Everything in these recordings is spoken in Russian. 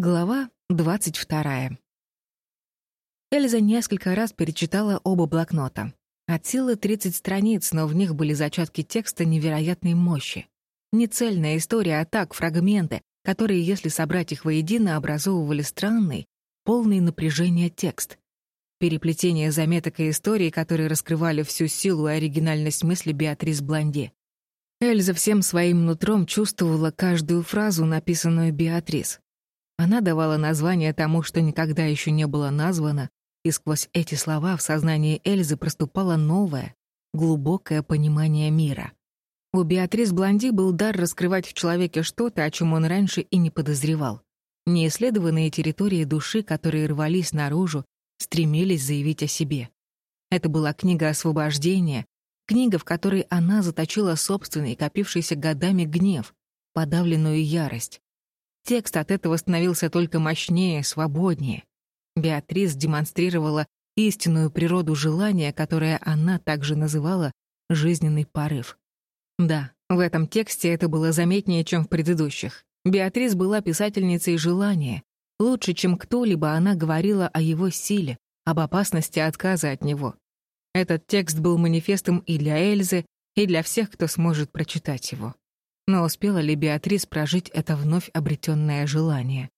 Глава двадцать вторая. Эльза несколько раз перечитала оба блокнота. От силы 30 страниц, но в них были зачатки текста невероятной мощи. Не цельная история, а так фрагменты, которые, если собрать их воедино, образовывали странный, полный напряжения текст. Переплетение заметок и историй, которые раскрывали всю силу и оригинальность мысли Беатрис Блонди. Эльза всем своим нутром чувствовала каждую фразу, написанную Беатрис. Она давала название тому, что никогда еще не было названо, и сквозь эти слова в сознании Эльзы проступало новое, глубокое понимание мира. У Беатрис Блонди был дар раскрывать в человеке что-то, о чем он раньше и не подозревал. Неисследованные территории души, которые рвались наружу, стремились заявить о себе. Это была книга освобождения, книга, в которой она заточила собственный, копившийся годами гнев, подавленную ярость. Текст от этого становился только мощнее, свободнее. Беатрис демонстрировала истинную природу желания, которое она также называла «жизненный порыв». Да, в этом тексте это было заметнее, чем в предыдущих. Беатрис была писательницей желания. Лучше, чем кто-либо, она говорила о его силе, об опасности отказа от него. Этот текст был манифестом и для Эльзы, и для всех, кто сможет прочитать его. Но успела ли Беатрис прожить это вновь обретенное желание?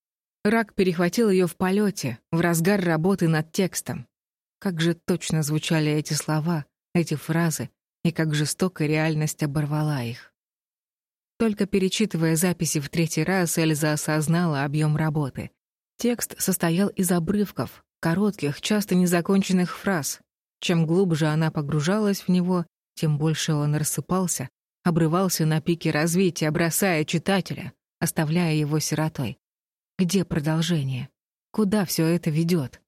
Рак перехватил ее в полете, в разгар работы над текстом. Как же точно звучали эти слова, эти фразы, и как жестоко реальность оборвала их. Только перечитывая записи в третий раз, Эльза осознала объем работы. Текст состоял из обрывков, коротких, часто незаконченных фраз. Чем глубже она погружалась в него, тем больше он рассыпался, обрывался на пике развития, бросая читателя, оставляя его сиротой. Где продолжение? Куда все это ведет?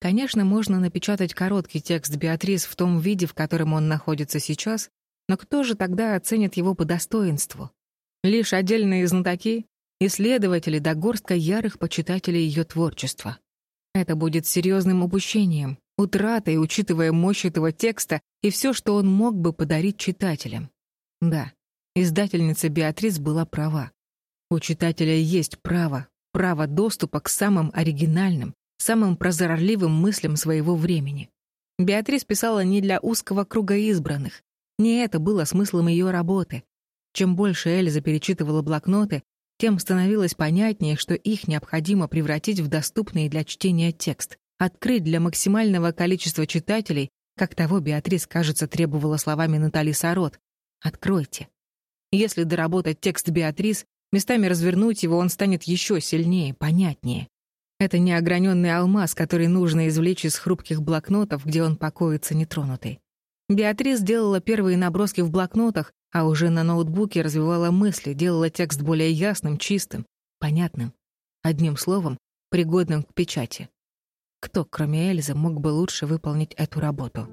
Конечно, можно напечатать короткий текст Беатрис в том виде, в котором он находится сейчас, но кто же тогда оценит его по достоинству? Лишь отдельные знатоки, исследователи да горстка ярых почитателей ее творчества. Это будет серьезным упущением, утратой, учитывая мощь этого текста и все, что он мог бы подарить читателям. Да, издательница Беатрис была права. У читателя есть право, право доступа к самым оригинальным, самым прозорливым мыслям своего времени. Беатрис писала не для узкого круга избранных. Не это было смыслом ее работы. Чем больше Эльза перечитывала блокноты, тем становилось понятнее, что их необходимо превратить в доступный для чтения текст, открыть для максимального количества читателей, как того Беатрис, кажется, требовала словами Натали Сарот, Откройте. Если доработать текст Беатрис, местами развернуть его, он станет еще сильнее, понятнее. Это неограненный алмаз, который нужно извлечь из хрупких блокнотов, где он покоится нетронутый. Беатрис делала первые наброски в блокнотах, а уже на ноутбуке развивала мысли, делала текст более ясным, чистым, понятным. Одним словом, пригодным к печати. Кто, кроме Эльзы, мог бы лучше выполнить эту работу?